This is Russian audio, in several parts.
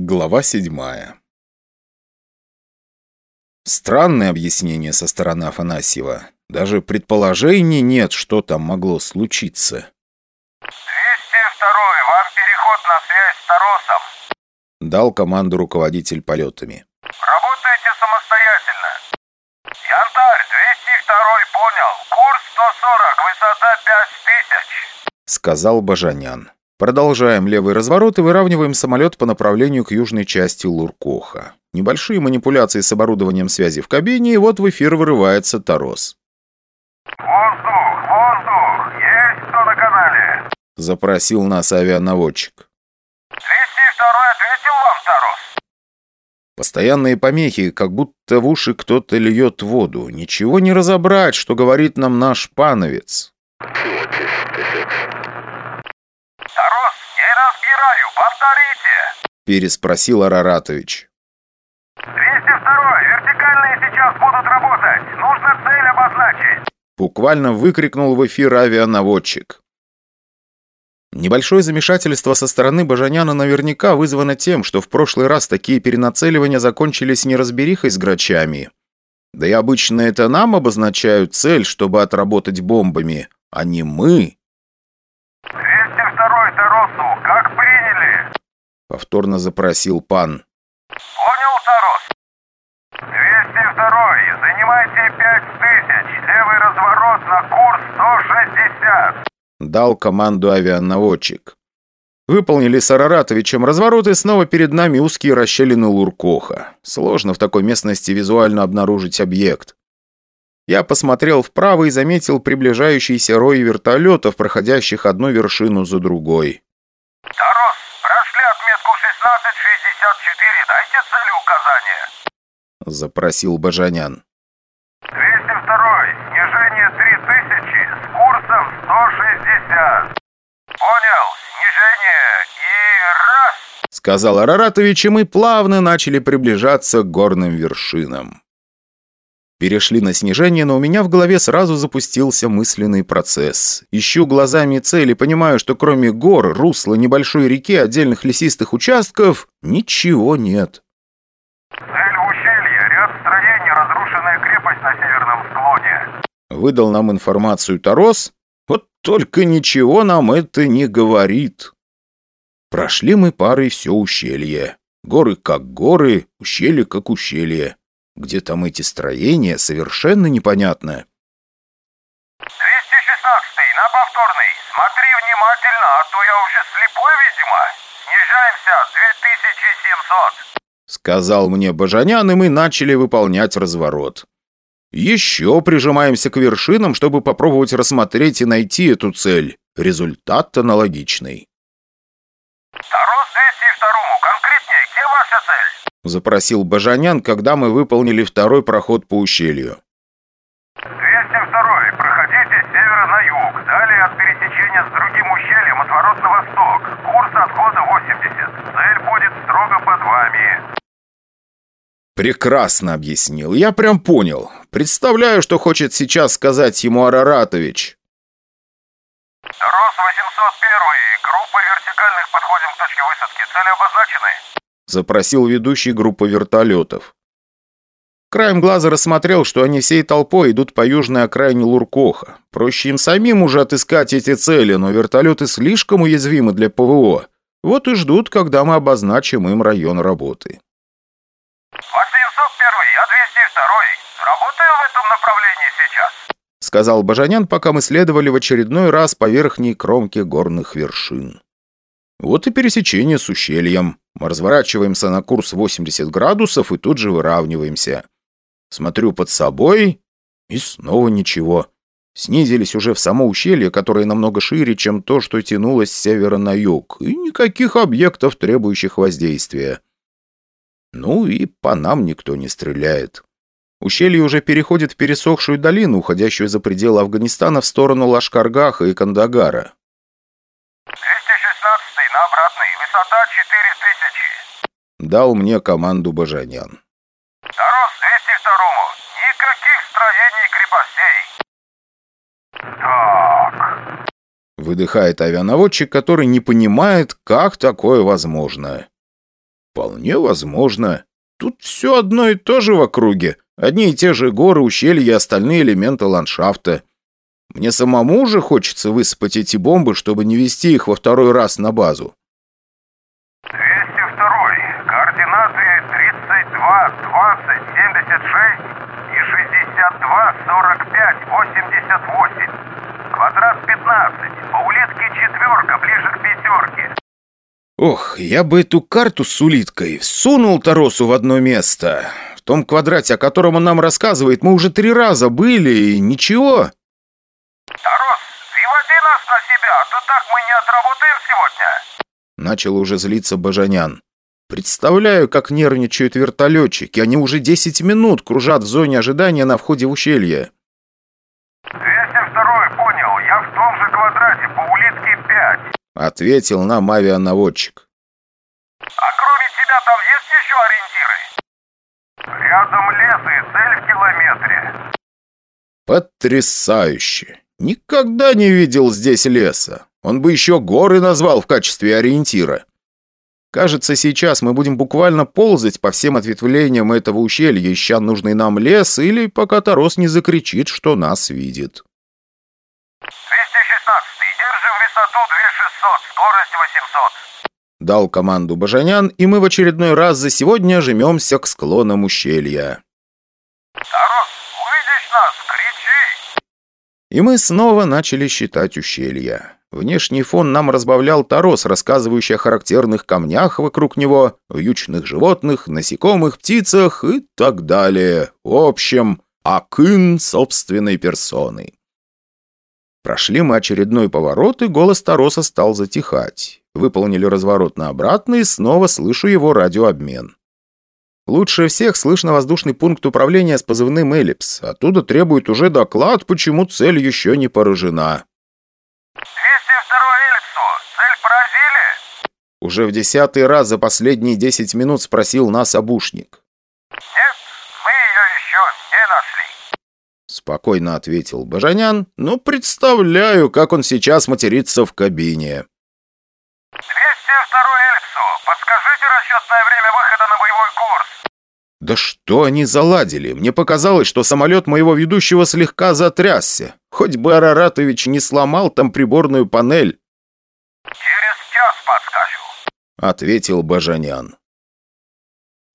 Глава седьмая Странное объяснение со стороны Афанасьева. Даже предположений нет, что там могло случиться. 202-й, вам переход на связь с Таросом. Дал команду руководитель полетами. Работайте самостоятельно. Янтарь, 202-й понял. Курс 140, высота 5000. Сказал Бажанян. Продолжаем левый разворот и выравниваем самолет по направлению к южной части Луркоха. Небольшие манипуляции с оборудованием связи в кабине, и вот в эфир вырывается Тарос. Воздух, воздух, есть кто на канале? Запросил нас авианаводчик. 202-й ответил вам, Тарос? Постоянные помехи, как будто в уши кто-то льет воду. Ничего не разобрать, что говорит нам наш пановец. Тарос, не разбираю, повторите. Переспросил Араратович. 202-й, вертикальные сейчас будут работать. Нужно цель обозначить. Буквально выкрикнул в эфир авианаводчик. Небольшое замешательство со стороны Бажаняна наверняка вызвано тем, что в прошлый раз такие перенацеливания закончились неразберихой с грачами. Да и обычно это нам обозначают цель, чтобы отработать бомбами, а не мы. 202-й Таросу, как приняли? Повторно запросил пан. Понял, Тарос? 202-й, занимайте 5000, левый разворот на курс 160. Дал команду авианаводчик. Выполнили с Араратовичем разворот, и снова перед нами узкие расщелины Луркоха. Сложно в такой местности визуально обнаружить объект. Я посмотрел вправо и заметил приближающийся рой вертолетов, проходящих одну вершину за другой. Тарос, прошли отметку 1664, дайте цели указания. Запросил Бажанян. 202-й, снижение 3000 с курсом 160. Понял, снижение и раз. Сказал Араратович, и мы плавно начали приближаться к горным вершинам. Перешли на снижение, но у меня в голове сразу запустился мысленный процесс. Ищу глазами цели, понимаю, что кроме гор, русла, небольшой реки, отдельных лесистых участков, ничего нет. Цель в ущелье, ряд строений, разрушенная крепость на северном склоне. Выдал нам информацию Тарос, вот только ничего нам это не говорит. Прошли мы парой все ущелье. Горы как горы, ущелье как ущелье. Где там эти строения, совершенно непонятно. 216-й, на повторный. Смотри внимательно, а то я уже слепой, видимо. Снижаемся, 2700. Сказал мне Бажанян, и мы начали выполнять разворот. Еще прижимаемся к вершинам, чтобы попробовать рассмотреть и найти эту цель. Результат аналогичный. 202-му, конкретнее, где ваша цель? Запросил Бажанян, когда мы выполнили второй проход по ущелью. 202-й, проходите с севера на юг. Далее от пересечения с другим ущельем отворот на восток. Курс отхода 80. Цель будет строго под вами. Прекрасно объяснил. Я прям понял. Представляю, что хочет сейчас сказать ему Араратович. Тарос 801, группа вертикальных подходим к точке высадки. Цели обозначены? Запросил ведущий группы вертолетов. Краем глаза рассмотрел, что они всей толпой идут по южной окраине Луркоха. Проще им самим уже отыскать эти цели, но вертолеты слишком уязвимы для ПВО. Вот и ждут, когда мы обозначим им район работы. 801, я 202. Работаю в этом направлении сейчас. Сказал Бажанян, пока мы следовали в очередной раз по верхней кромке горных вершин. Вот и пересечение с ущельем. Мы разворачиваемся на курс 80 градусов и тут же выравниваемся. Смотрю под собой, и снова ничего. Снизились уже в само ущелье, которое намного шире, чем то, что тянулось с севера на юг, и никаких объектов, требующих воздействия. Ну и по нам никто не стреляет. Ущелье уже переходит в пересохшую долину, уходящую за пределы Афганистана в сторону Лашкаргаха и Кандагара. 216 на обратный. Высота 4000. Дал мне команду Бажанян. Тарос 202-му. Никаких строений и крепостей. Так. Выдыхает авианаводчик, который не понимает, как такое возможно. Вполне возможно. Тут все одно и то же в округе. Одни и те же горы, ущелья и остальные элементы ландшафта. Мне самому уже хочется высыпать эти бомбы, чтобы не вести их во второй раз на базу. 202. Координаты 32, 20, 76 и 62, 45, 88. Квадрат 15. По улитке четверка, ближе к. Ох, я бы эту карту с улиткой сунул Таросу в одно место. В том квадрате, о котором он нам рассказывает, мы уже три раза были, и ничего. Тарос, приводи нас на себя, а то так мы не отработаем сегодня. Начал уже злиться Бажанян. Представляю, как нервничают вертолетчики. Они уже 10 минут кружат в зоне ожидания на входе в ущелье. 202 понял, я в том же квадрате, по улитке 5. Ответил нам авианаводчик. А кроме тебя там есть еще ориентиры? Рядом лес и цель в километре. Потрясающе! Никогда не видел здесь леса. Он бы еще горы назвал в качестве ориентира. Кажется, сейчас мы будем буквально ползать по всем ответвлениям этого ущелья, ища нужный нам лес, или пока Тарос не закричит, что нас видит. 216 держим высоту 2600, скорость 800. Дал команду Бажанян, и мы в очередной раз за сегодня жмемся к склонам ущелья. Тарос, увидишь нас, кричи. И мы снова начали считать ущелья. Внешний фон нам разбавлял Тарос, рассказывающий о характерных камнях вокруг него, вьючных животных, насекомых, птицах и так далее. В общем, Акын собственной персоной. Прошли мы очередной поворот, и голос Тароса стал затихать. Выполнили разворот на обратно, и снова слышу его радиообмен. Лучше всех слышно воздушный пункт управления с позывным «Эллипс». Оттуда требует уже доклад, почему цель еще не поражена. 202 Эльпсу, цель поразили? Уже в десятый раз за последние десять минут спросил нас обушник. Нет, мы ее еще не нашли. Спокойно ответил Бажанян, но представляю, как он сейчас матерится в кабине. 202 Эльпсу, подскажите расчетное время выхода на боевой курс. Да что они заладили? Мне показалось, что самолет моего ведущего слегка затрясся. Хоть бы Араратович не сломал там приборную панель, Через час подскажу. ответил Бажанян.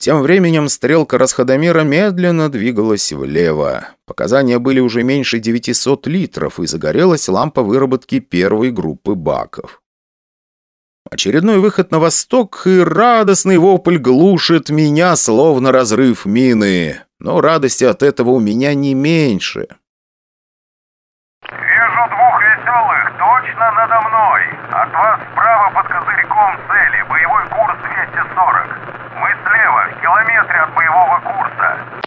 Тем временем стрелка расходомера медленно двигалась влево. Показания были уже меньше 900 литров, и загорелась лампа выработки первой группы баков. Очередной выход на восток, и радостный вопль глушит меня, словно разрыв мины. Но радости от этого у меня не меньше. Вижу двух веселых, точно надо мной. От вас справа под козырьком цели, боевой курс 240. Мы слева, в километре от боевого курса.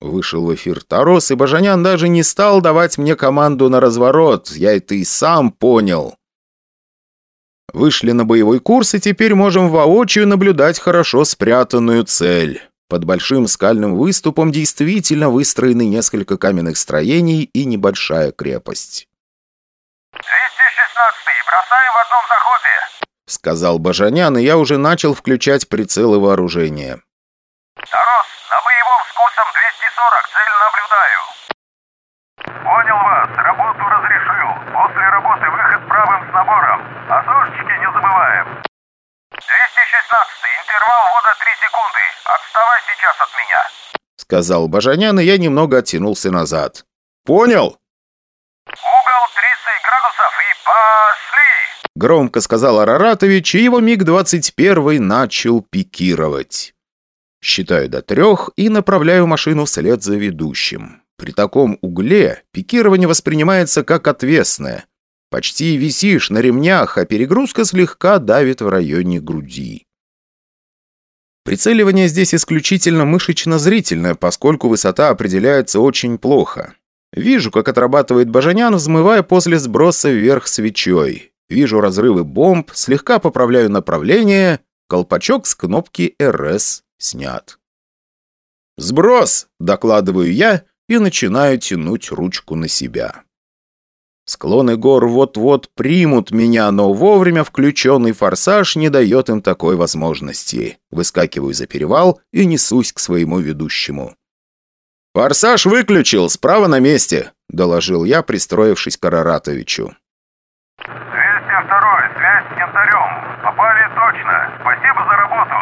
Вышел в эфир Тарос, и Бажанян даже не стал давать мне команду на разворот. Я это и сам понял. Вышли на боевой курс, и теперь можем воочию наблюдать хорошо спрятанную цель. Под большим скальным выступом действительно выстроены несколько каменных строений и небольшая крепость. 216 бросаем в одном заходе. Сказал Бажанян, и я уже начал включать прицелы вооружения. Тарос, на боевом с курсом 240, цель наблюдаю. Понял вас, работу разрешил. После работы выход правым с набором. А не забываем. 216 интервал ввода 3 секунды. Отставай сейчас от меня. Сказал Бажанян, и я немного оттянулся назад. «Понял!» Угол 30 градусов и пошли! Громко сказал Араратович, и его МиГ-21 начал пикировать. Считаю до трех и направляю машину вслед за ведущим. При таком угле пикирование воспринимается как отвесное. Почти висишь на ремнях, а перегрузка слегка давит в районе груди. Прицеливание здесь исключительно мышечно-зрительное, поскольку высота определяется очень плохо. Вижу, как отрабатывает Бажанян, взмывая после сброса вверх свечой. Вижу разрывы бомб, слегка поправляю направление, колпачок с кнопки РС снят. «Сброс!» – докладываю я и начинаю тянуть ручку на себя. Склоны гор вот-вот примут меня, но вовремя включенный форсаж не дает им такой возможности. Выскакиваю за перевал и несусь к своему ведущему. «Форсаж выключил, справа на месте», — доложил я, пристроившись к Араратовичу. «202 связь с янтарем. Попали точно. Спасибо за работу».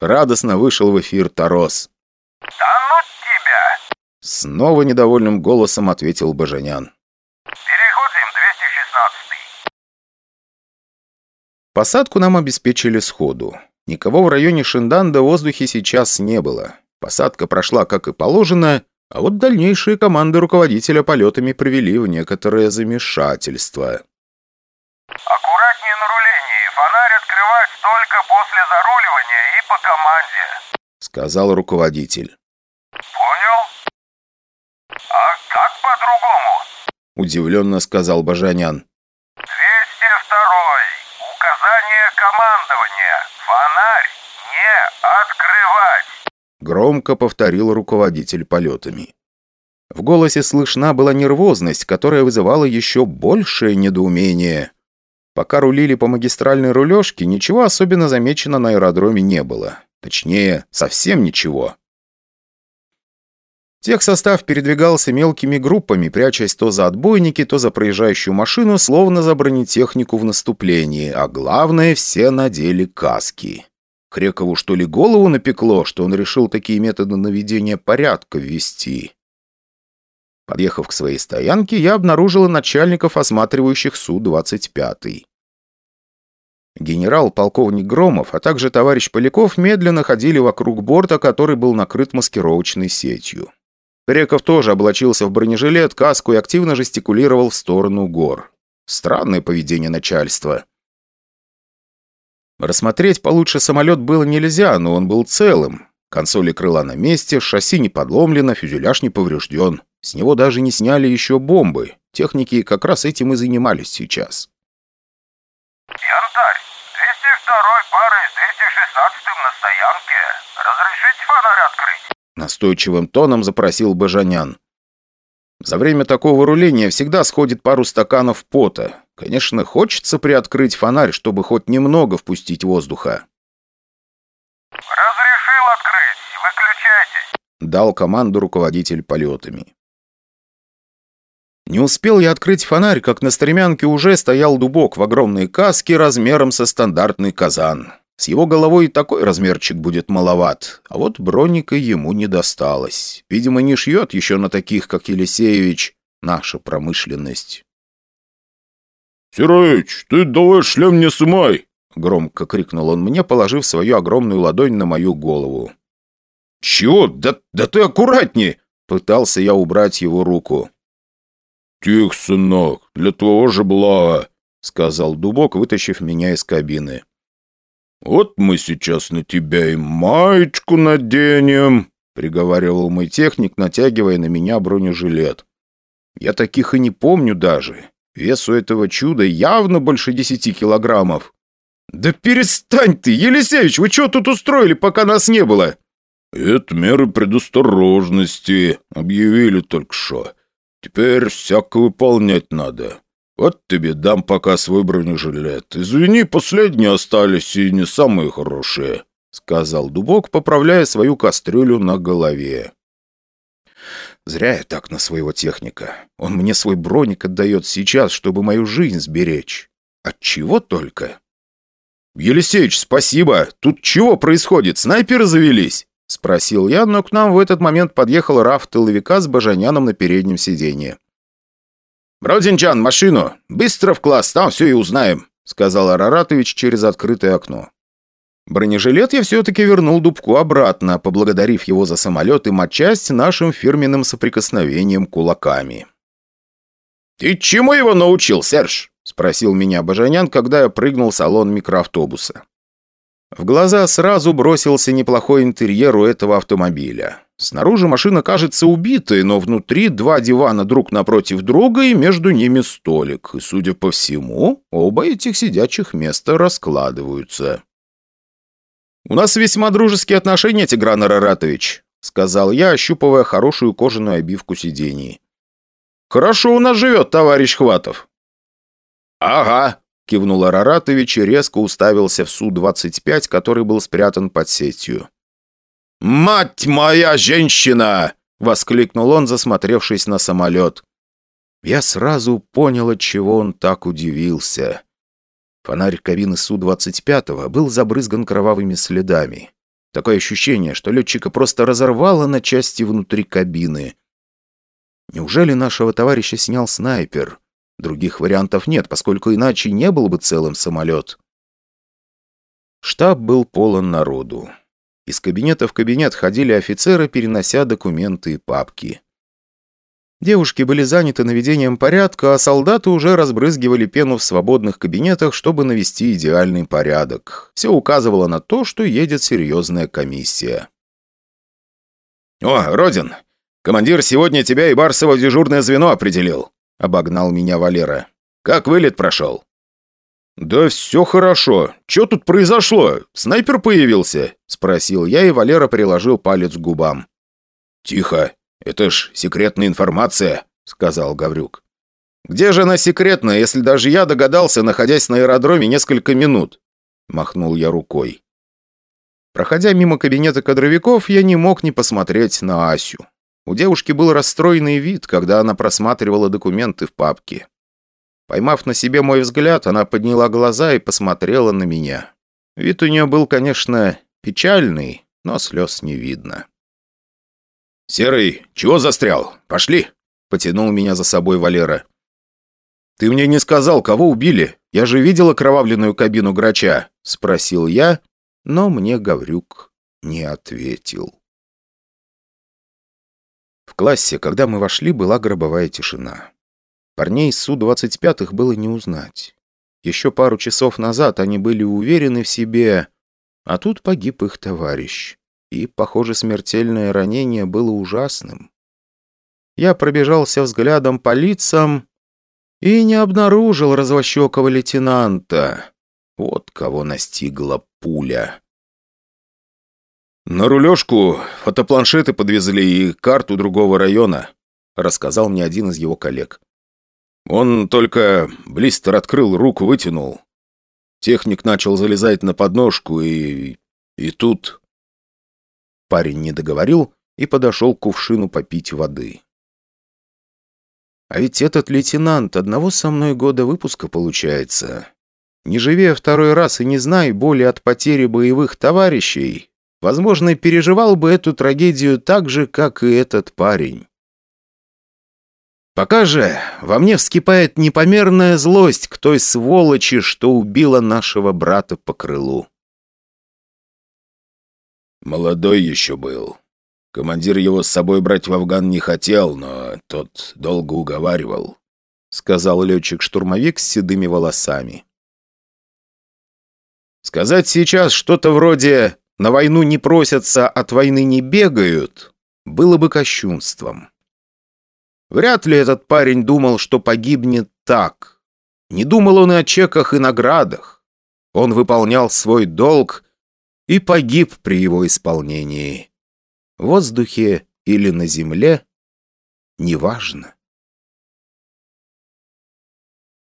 Радостно вышел в эфир Тарос. «Да ну тебя!» Снова недовольным голосом ответил Бажанян. «Переходим, 216 Посадку нам обеспечили сходу. Никого в районе Шинданда в воздухе сейчас не было. Посадка прошла как и положено, а вот дальнейшие команды руководителя полетами привели в некоторое замешательство. «Аккуратнее на рулении. Фонарь открывать только после заруливания и по команде». Сказал руководитель. «Понял?» «А как по-другому?» Удивленно сказал Бажанян. 202 Указание командования. Фонарь не открывать. Громко повторил руководитель полетами. В голосе слышна была нервозность, которая вызывала еще большее недоумение. Пока рулили по магистральной рулежке, ничего особенно замечено на аэродроме не было. Точнее, совсем ничего. Техсостав передвигался мелкими группами, прячась то за отбойники, то за проезжающую машину, словно за бронетехнику в наступлении, а главное, все надели каски. Хрекову что ли голову напекло, что он решил такие методы наведения порядка ввести. Подъехав к своей стоянке, я обнаружила начальников, осматривающих Су-25. Генерал-полковник Громов, а также товарищ Поляков медленно ходили вокруг борта, который был накрыт маскировочной сетью. Креков тоже облачился в бронежилет, каску и активно жестикулировал в сторону гор. Странное поведение начальства. Рассмотреть получше самолет было нельзя, но он был целым. Консоли крыла на месте, шасси не подломлено, фюзеляж не поврежден. С него даже не сняли еще бомбы. Техники как раз этим и занимались сейчас. Янтарь, 202 парой с 216 на стоянке. Разрешите фонарь открыть? Настойчивым тоном запросил Бажанян. За время такого руления всегда сходит пару стаканов пота. Конечно, хочется приоткрыть фонарь, чтобы хоть немного впустить воздуха. Разрешил открыть. Выключайтесь. Дал команду руководитель полетами. Не успел я открыть фонарь, как на стремянке уже стоял дубок в огромной каске размером со стандартный казан. С его головой такой размерчик будет маловат, а вот броника ему не досталось. Видимо, не шьет еще на таких, как Елисеевич, наша промышленность. «Серыч, ты давай шлем не сымай!» Громко крикнул он мне, положив свою огромную ладонь на мою голову. «Чего? Да, да ты аккуратнее!» Пытался я убрать его руку. «Тих, сынок, для твоего же блага!» Сказал Дубок, вытащив меня из кабины. «Вот мы сейчас на тебя и маечку наденем», — приговаривал мой техник, натягивая на меня бронежилет. «Я таких и не помню даже. Вес у этого чуда явно больше десяти килограммов». «Да перестань ты, Елисеевич, вы что тут устроили, пока нас не было?» «Это меры предосторожности, объявили только что. Теперь всяко выполнять надо. Вот тебе дам пока свой бронежилет. Извини, последние остались и не самые хорошие», — сказал Дубок, поправляя свою кастрюлю на голове. «Зря я так на своего техника. Он мне свой броник отдает сейчас, чтобы мою жизнь сберечь. Отчего только?» «Елисеич, спасибо! Тут чего происходит? Снайперы завелись?» — спросил я, но к нам в этот момент подъехал раф тыловика с Бажаняном на переднем сиденье. «Бродинчан, машину! Быстро в класс, там все и узнаем», — сказал Араратович через открытое окно. Бронежилет я все-таки вернул Дубку обратно, поблагодарив его за самолет и матчасть нашим фирменным соприкосновением кулаками. «Ты чему его научил, Серж?» — спросил меня Бажанян, когда я прыгнул в салон микроавтобуса. В глаза сразу бросился неплохой интерьер у этого автомобиля. Снаружи машина кажется убитой, но внутри два дивана друг напротив друга и между ними столик. И, судя по всему, оба этих сидячих места раскладываются. «У нас весьма дружеские отношения, Тигран Араратович», — сказал я, ощупывая хорошую кожаную обивку сидений. Хорошо у нас живет товарищ Хватов». «Ага», — кивнул Араратович и резко уставился в Су-25, который был спрятан под сетью. «Мать моя женщина!» — воскликнул он, засмотревшись на самолет. Я сразу понял, от чего он так удивился. Фонарь кабины Су-25 был забрызган кровавыми следами. Такое ощущение, что летчика просто разорвало на части внутри кабины. Неужели нашего товарища снял снайпер? Других вариантов нет, поскольку иначе не был бы целым самолет. Штаб был полон народу. Из кабинета в кабинет ходили офицеры, перенося документы и папки. Девушки были заняты наведением порядка, а солдаты уже разбрызгивали пену в свободных кабинетах, чтобы навести идеальный порядок. Все указывало на то, что едет серьезная комиссия. «О, Родин, командир сегодня тебя и Барсова в дежурное звено определил», — обогнал меня Валера. «Как вылет прошел?» «Да все хорошо. Что тут произошло? Снайпер появился?» — спросил я, и Валера приложил палец к губам. «Тихо. Это ж секретная информация», — сказал Гаврюк. «Где же она секретная, если даже я догадался, находясь на аэродроме несколько минут?» — махнул я рукой. Проходя мимо кабинета кадровиков, я не мог не посмотреть на Асю. У девушки был расстроенный вид, когда она просматривала документы в папке. Поймав на себе мой взгляд, она подняла глаза и посмотрела на меня. Вид у нее был, конечно, печальный, но слез не видно. «Серый, чего застрял? Пошли!» — потянул меня за собой Валера. «Ты мне не сказал, кого убили? Я же видел окровавленную кабину грача», — спросил я, но мне Гаврюк не ответил. В классе, когда мы вошли, была гробовая тишина. Парней Су-25 было не узнать. Еще пару часов назад они были уверены в себе, а тут погиб их товарищ. И, похоже, смертельное ранение было ужасным. Я пробежался взглядом по лицам и не обнаружил развощекого лейтенанта. Вот кого настигла пуля. «На рулежку фотопланшеты подвезли и карту другого района», рассказал мне один из его коллег. Он только блистер открыл, руку вытянул. Техник начал залезать на подножку, и... и тут... Парень не договорил и подошел к кувшину попить воды. А ведь этот лейтенант одного со мной года выпуска получается. Не живя второй раз и не зная боли от потери боевых товарищей, возможно, переживал бы эту трагедию так же, как и этот парень. Пока же во мне вскипает непомерная злость к той сволочи, что убила нашего брата по крылу. Молодой еще был. Командир его с собой брать в Афган не хотел, но тот долго уговаривал, сказал летчик-штурмовик с седыми волосами. Сказать сейчас что-то вроде «на войну не просятся, от войны не бегают» было бы кощунством. Вряд ли этот парень думал, что погибнет так. Не думал он и о чеках и наградах. Он выполнял свой долг и погиб при его исполнении. В воздухе или на земле – неважно.